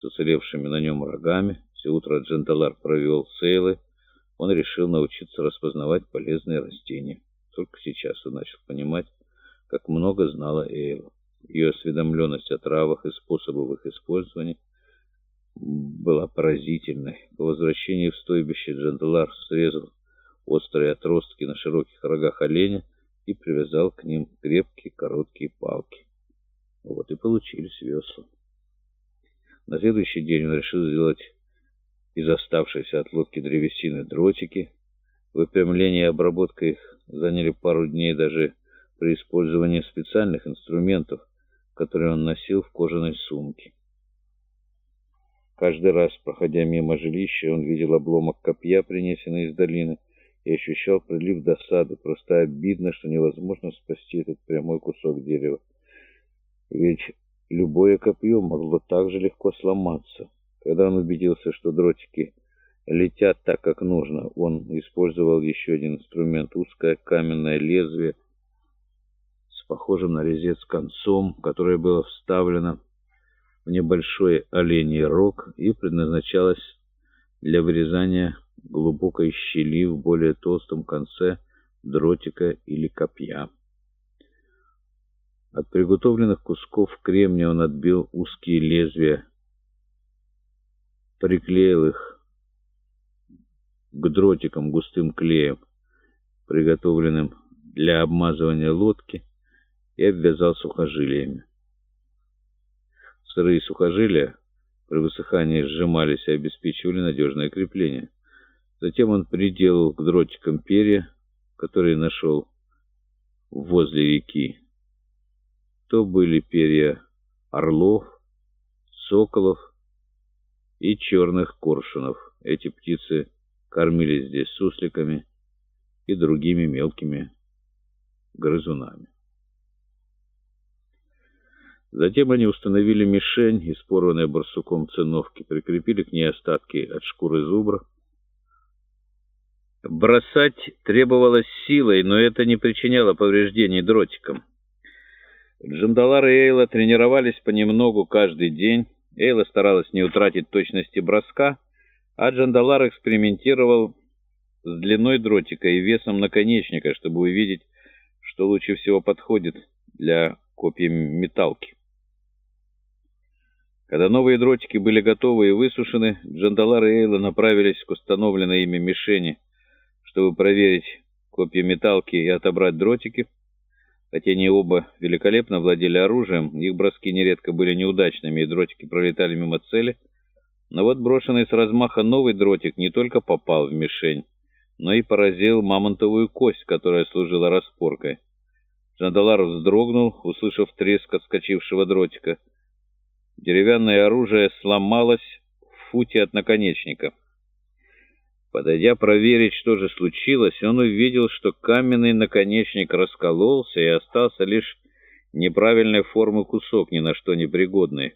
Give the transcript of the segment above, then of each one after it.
с уцелевшими на нем рогами. Все утро Дженталар провел с Эйлой. Он решил научиться распознавать полезные растения. Только сейчас он начал понимать, как много знала Эйла. Ее осведомленность о травах и способах их использования была поразительной. По возвращении в стойбище Дженталар срезал острые отростки на широких рогах оленя и привязал к ним крепкие короткие палки. Вот и получились весла. На следующий день он решил сделать из оставшейся от лодки древесины дротики. Выпрямление и обработка их заняли пару дней даже при использовании специальных инструментов, которые он носил в кожаной сумке. Каждый раз, проходя мимо жилища, он видел обломок копья, принесенный из долины, и ощущал прилив досады. Просто обидно, что невозможно спасти этот прямой кусок дерева. Ведь любое копье могло так же легко сломаться. Когда он убедился, что дротики летят так, как нужно, он использовал еще один инструмент — узкое каменное лезвие с похожим на резец концом, которое было вставлено в небольшой оленей рог и предназначалось для вырезания глубокой щели в более толстом конце дротика или копья. От приготовленных кусков кремня он отбил узкие лезвия, приклеил их к дротикам густым клеем, приготовленным для обмазывания лодки, и обвязал сухожилиями. Сырые сухожилия при высыхании сжимались и обеспечивали надежное крепление. Затем он приделал к дротикам перья, которые нашел возле реки. То были перья орлов, соколов и черных коршунов. Эти птицы кормились здесь сусликами и другими мелкими грызунами. Затем они установили мишень из порванной барсуком циновки, прикрепили к ней остатки от шкуры зубра, Бросать требовалось силой, но это не причиняло повреждений дротикам. Джандалар и Эйла тренировались понемногу каждый день. Эйла старалась не утратить точности броска, а Джандалар экспериментировал с длиной дротика и весом наконечника, чтобы увидеть, что лучше всего подходит для копья металки. Когда новые дротики были готовы и высушены, Джандалар и Эйла направились к установленной ими мишени – чтобы проверить копья металки и отобрать дротики. Хотя они оба великолепно владели оружием, их броски нередко были неудачными, и дротики пролетали мимо цели. Но вот брошенный с размаха новый дротик не только попал в мишень, но и поразил мамонтовую кость, которая служила распоркой. Жандалар вздрогнул, услышав треск отскочившего дротика. Деревянное оружие сломалось в футе от наконечника. Подойдя проверить, что же случилось, он увидел, что каменный наконечник раскололся, и остался лишь неправильной формы кусок, ни на что не пригодный.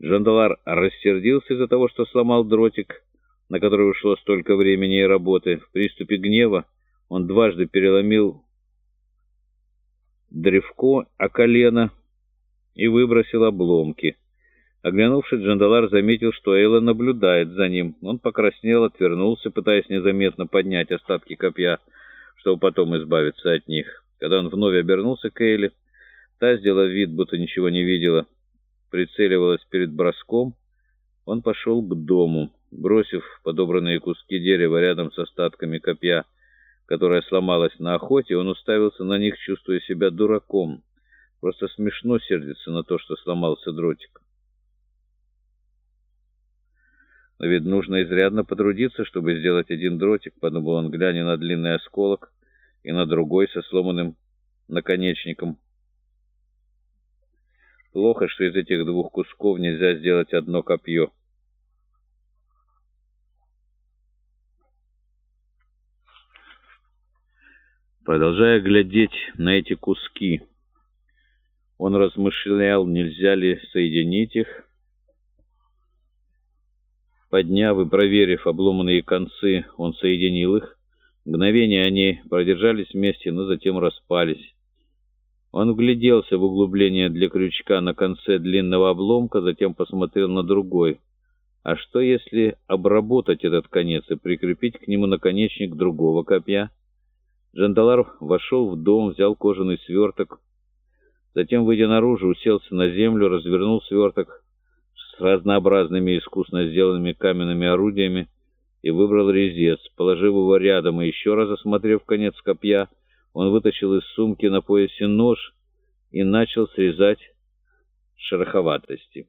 Джандалар рассердился из-за того, что сломал дротик, на который ушло столько времени и работы. В приступе гнева он дважды переломил древко о колено и выбросил обломки. Оглянувшись, Джандалар заметил, что Эйла наблюдает за ним. Он покраснел, отвернулся, пытаясь незаметно поднять остатки копья, чтобы потом избавиться от них. Когда он вновь обернулся к Эйле, та, сделав вид, будто ничего не видела, прицеливалась перед броском, он пошел к дому, бросив подобранные куски дерева рядом с остатками копья, которое сломалось на охоте, он уставился на них, чувствуя себя дураком. Просто смешно сердиться на то, что сломался дротик. Но ведь нужно изрядно потрудиться, чтобы сделать один дротик, подумал он, глядя на длинный осколок и на другой со сломанным наконечником. Плохо, что из этих двух кусков нельзя сделать одно копье. Продолжая глядеть на эти куски, он размышлял, нельзя ли соединить их, Подняв и проверив обломанные концы, он соединил их. Мгновение они продержались вместе, но затем распались. Он вгляделся в углубление для крючка на конце длинного обломка, затем посмотрел на другой — А что, если обработать этот конец и прикрепить к нему наконечник другого копья? Джандалар вошел в дом, взял кожаный сверток, затем, выйдя наружу, уселся на землю, развернул сверток с разнообразными искусно сделанными каменными орудиями и выбрал резец. Положив его рядом и еще раз осмотрев конец копья, он вытащил из сумки на поясе нож и начал срезать шероховатости.